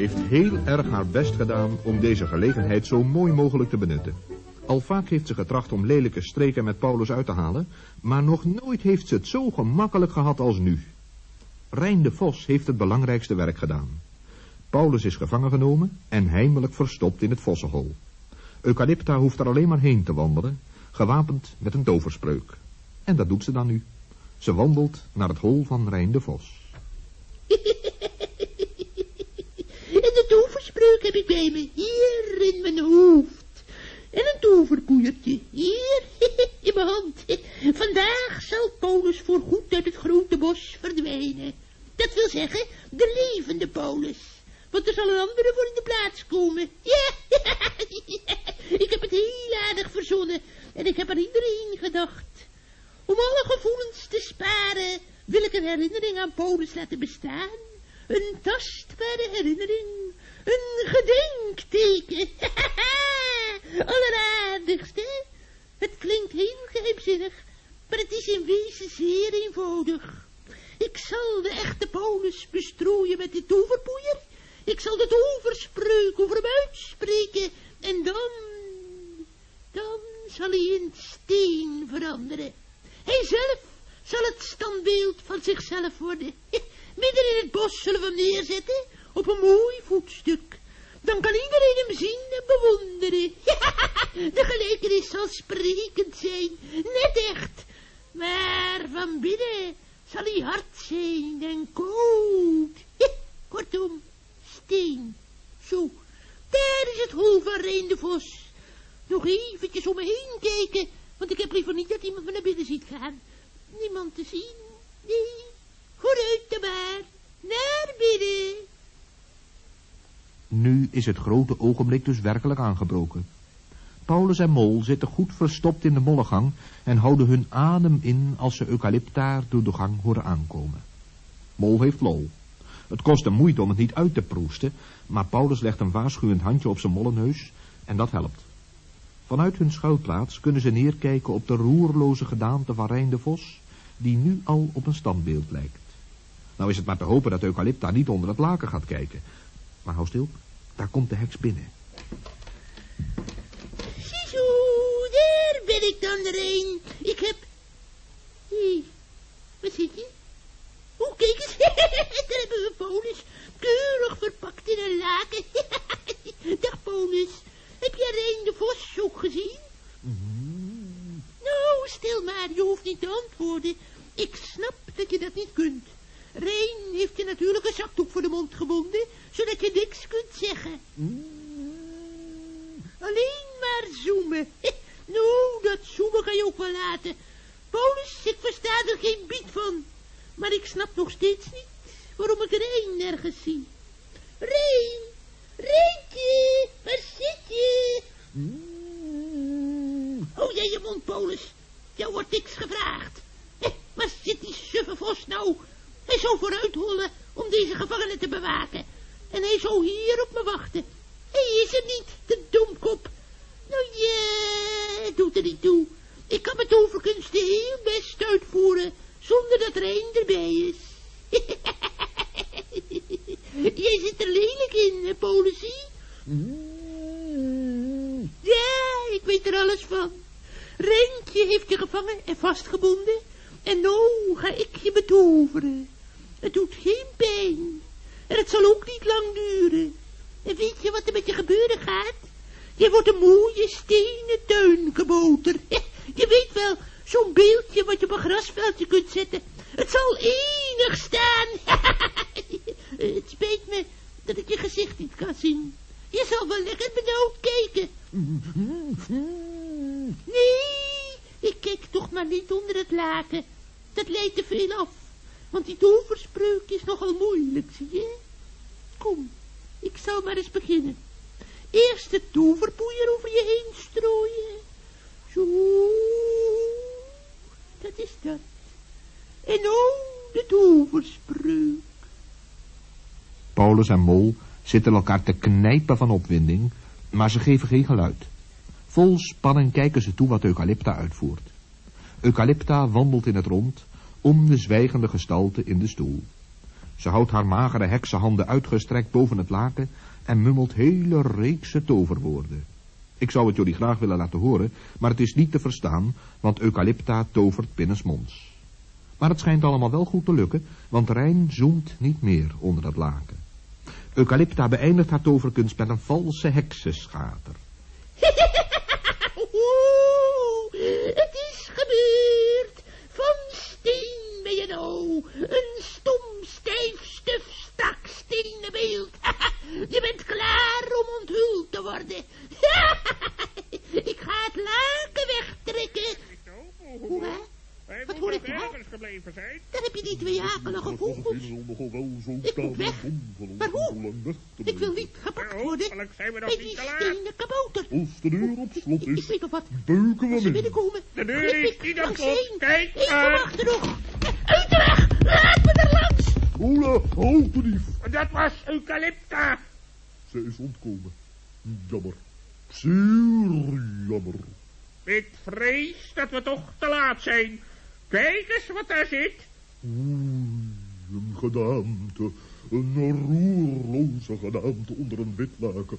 heeft heel erg haar best gedaan om deze gelegenheid zo mooi mogelijk te benutten. Al vaak heeft ze getracht om lelijke streken met Paulus uit te halen, maar nog nooit heeft ze het zo gemakkelijk gehad als nu. Rijn de Vos heeft het belangrijkste werk gedaan. Paulus is gevangen genomen en heimelijk verstopt in het vossenhol. Eucalypta hoeft er alleen maar heen te wandelen, gewapend met een toverspreuk. En dat doet ze dan nu. Ze wandelt naar het hol van Rijn de Vos. En de toverspreuk heb ik bij me, hier in mijn hoofd. En een toverpoeiertje, hier in mijn hand. Vandaag zal Paulus voorgoed uit het grote bos verdwijnen. Dat wil zeggen, de levende Paulus. Want er zal een andere voor in de plaats komen. Ja, ik heb het heel aardig verzonnen. En ik heb er iedereen gedacht. Om alle gevoelens te sparen, wil ik een herinnering aan Paulus laten bestaan. Een tastbare herinnering. Een gedenkteken. Alleraardigste. Het klinkt heel geheimzinnig, maar het is in wezen zeer eenvoudig. Ik zal de echte Paulus bestrooien met de toverpoeier. Ik zal de toverspreuk over hem uitspreken. En dan, dan zal hij in steen veranderen. Hij zelf zal het standbeeld van zichzelf worden. Midden in het bos zullen we hem neerzetten, op een mooi voetstuk. Dan kan iedereen hem zien en bewonderen. zal sprekend zijn, net echt. Maar van binnen zal hij hard zijn en koud. Kortom, steen. Zo, daar is het hol van Reen de Vos. Nog eventjes om me heen kijken, want ik heb liever niet dat iemand me naar binnen ziet gaan. Niemand te zien, nee. Vooruit de maar, naar binnen. Nu is het grote ogenblik dus werkelijk aangebroken. Paulus en Mol zitten goed verstopt in de mollegang en houden hun adem in als ze eucalyptaar door de gang horen aankomen. Mol heeft lol. Het kost hem moeite om het niet uit te proesten, maar Paulus legt een waarschuwend handje op zijn mollenneus en dat helpt. Vanuit hun schuilplaats kunnen ze neerkijken op de roerloze gedaante van Rijn de Vos, die nu al op een standbeeld lijkt. Nou is het maar te hopen dat Eucalypta niet onder het laken gaat kijken. Maar hou stil, daar komt de heks binnen. Dan er Ik heb... Hé, wat zit je? Oh, kijk eens, daar hebben we Polis, keurig verpakt in een laken. Dag Polis, heb jij Reen de Vos ook gezien? Mm. Nou, stil maar, je hoeft niet te antwoorden. Ik snap dat je dat niet kunt. Reen heeft je natuurlijk een zakdoek voor de mond gebonden, zodat je niks kunt zeggen. Mm. Alleen maar zoomen. nou, dat zoomen kan je ook wel laten. Paulus, ik versta er geen bied van. Maar ik snap nog steeds niet waarom ik Reen nergens zie. Reen, Reentje, waar zit je? Mm. Oh, jij je mond, Paulus. Jou wordt niks gevraagd. Eh, waar zit die suffe vos nou? Hij zou vooruit hollen om deze gevangenen te bewaken. En hij zou hier op me wachten. Hij is er niet, de domkop. Nou ja, het doet er niet toe. Ik kan mijn toverkunsten heel best uitvoeren, zonder dat er één erbij is. Jij zit er lelijk in, politie. Ja, ik weet er alles van. Rentje heeft je gevangen en vastgebonden. En nou ga ik je betoveren. Het doet geen pijn. En het zal ook niet lang duren. En weet je wat er met je gebeuren gaat? Je wordt een mooie stenen tuinkabouter. Je weet wel, zo'n beeldje wat je op een grasveldje kunt zetten. Het zal enig staan. het spijt me dat ik je gezicht niet kan zien. Je zal wel lekker benauwd kijken. Nee, ik kijk toch maar niet onder het laken. Dat leidt te veel af. Want die toverspreuk is nogal moeilijk, zie je? Kom, ik zal maar eens beginnen. Eerst de toverpoeier over je heen strooien. Zo, dat is dat. En oh, de toverspreuk. Paulus en Mol zitten elkaar te knijpen van opwinding, maar ze geven geen geluid. Vol spanning kijken ze toe wat Eucalypta uitvoert. Eucalypta wandelt in het rond, om de zwijgende gestalte in de stoel. Ze houdt haar magere heksenhanden uitgestrekt boven het laken en mummelt hele reekse toverwoorden. Ik zou het jullie graag willen laten horen, maar het is niet te verstaan, want Eucalypta tovert binnensmonds. Maar het schijnt allemaal wel goed te lukken, want Rijn zoemt niet meer onder het laken. Eucalypta beëindigt haar toverkunst met een valse heksenschater. het is gebeurd. Van steen ben je nou. Een stom, stijf, stuf, stak stenen beeld. je bent klaar om onthuld te worden. ik ga het laken wegtrekken. Hoe, hè? Wat hoor ik nou? gebleven zijn. Daar heb je die twee akelige vogels. Ik moet weg. Maar hoe? Ik wil niet gepakt worden. Met die stenen kabouter. Als de deur op slot is, ik weet nog wat. beuken we in. binnenkomen, De deur is niet op slot. Kijk Ik kom maar. achter nog. Uit de weg. Laat me er langs. Ola, houd de dief. Dat was Eucalypta. Ze is ontkomen. Jammer. Zeer jammer. Ik vrees dat we toch te laat zijn. Kijk eens wat daar zit. Oei, een gedaante. Een roerloze gedaante onder een wit laken.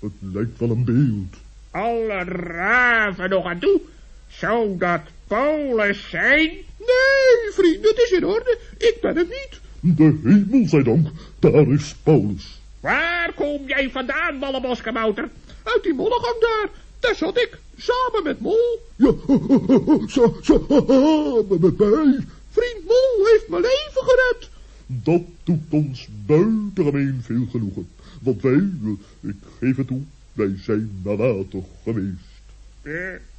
Het lijkt wel een beeld. Alle raven nog aan toe. Zou dat Paulus zijn? Nee, vriend, het is in orde. Ik ben het niet. De hemel zij dank, daar is Paulus. Waar kom jij vandaan, malleboskabouter? Uit die mollegang daar. Daar zat ik. Samen met Mol. Ja, zo, zo, met mij. Vriend Mol heeft mijn leven gered. Dat doet ons buitengemeen veel genoegen. Want wij, ik geef het toe, wij zijn nalatig geweest. Eh,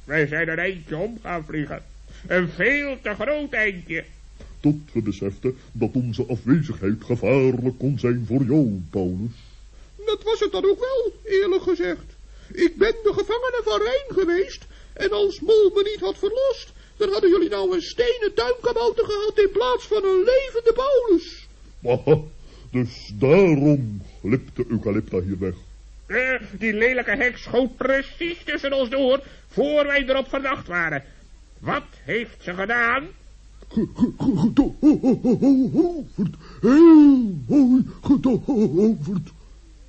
wij zijn een eindje om gaan vliegen. Een veel te groot eindje. Tot we beseften dat onze afwezigheid gevaarlijk kon zijn voor jou, Paulus. Dat was het dan ook wel, eerlijk gezegd. Ik ben de gevangene van Rijn geweest. En als Mol me niet had verlost, dan hadden jullie nou een stenen tuinkabouter gehad in plaats van een levende Paulus. Aha, dus daarom glipte Eucalypta hier weg. Eh, die lelijke heks schoot precies tussen ons door, voor wij erop verdacht waren. Wat heeft ze gedaan? Ge- ge- ge- Getoverd, heel mooi getoverd.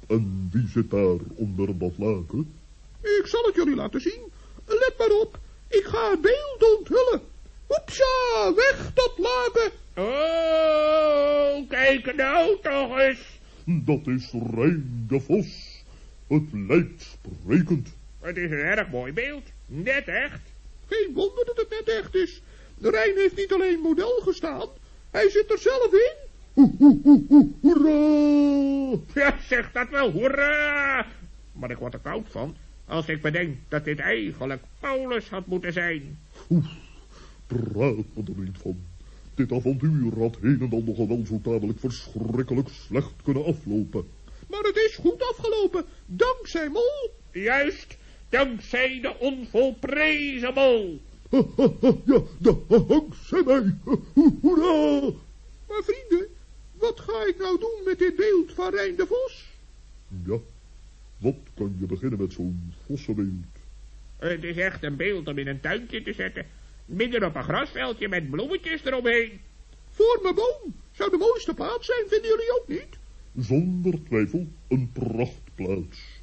En wie zit daar onder dat laken? Ik zal het jullie laten zien. Let maar op, ik ga het beeld onthullen. Hoepsa, weg dat laken. Oh, kijk nou toch eens. Dat is Rijn de Vos. Het lijkt sprekend. Het is een erg mooi beeld. Net echt. Geen wonder dat het net echt is. De Rijn heeft niet alleen model gestaan, hij zit er zelf in. Ho, ho, ho, ho, hoera! Ja, zeg dat wel, hoera! Maar ik word er koud van, als ik bedenk dat dit eigenlijk Paulus had moeten zijn. Oef, me er niet van. Dit avontuur had een en ander nogal wel zo tamelijk verschrikkelijk slecht kunnen aflopen. Maar het is goed afgelopen, dankzij Mol. Juist, dankzij de onvolprezen mol. Ha, ha, ha, ja, dankzij mij. Ho, Hoera! Maar vrienden, wat ga ik nou doen met dit beeld van Rijn de Vos? Ja, wat kan je beginnen met zo'n vossenbeeld? Het is echt een beeld om in een tuintje te zetten. Midden op een grasveldje met bloemetjes eromheen. Voor mijn boom zou de mooiste plaats zijn, vinden jullie ook niet? Zonder twijfel een prachtplaats.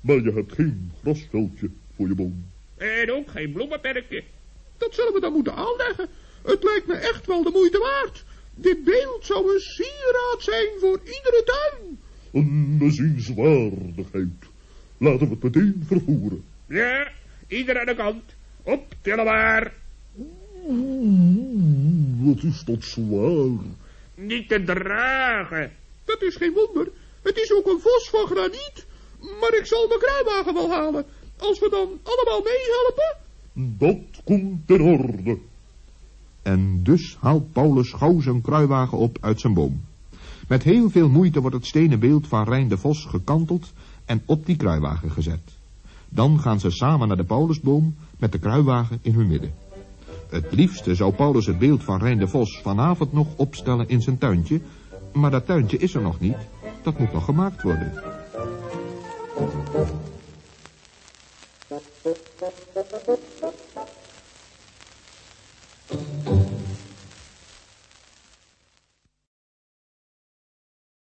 Maar je hebt geen grasveldje voor je boom. En ook geen bloemenperkje. Dat zullen we dan moeten aanleggen. Het lijkt me echt wel de moeite waard. Dit beeld zou een sieraad zijn voor iedere tuin. Een bezienswaardigheid. Laten we het meteen vervoeren. Ja, ieder aan de kant. Optillen maar. Oeh, wat is dat zwaar. Niet te dragen. Dat is geen wonder. Het is ook een vos van graniet. Maar ik zal mijn kruiwagen wel halen. Als we dan allemaal meehelpen. Dat komt in orde. En dus haalt Paulus gauw zijn kruiwagen op uit zijn boom. Met heel veel moeite wordt het stenen beeld van Rijn de Vos gekanteld en op die kruiwagen gezet. Dan gaan ze samen naar de Paulusboom met de kruiwagen in hun midden. Het liefste zou Paulus het beeld van Rijn de Vos vanavond nog opstellen in zijn tuintje. Maar dat tuintje is er nog niet. Dat moet nog gemaakt worden.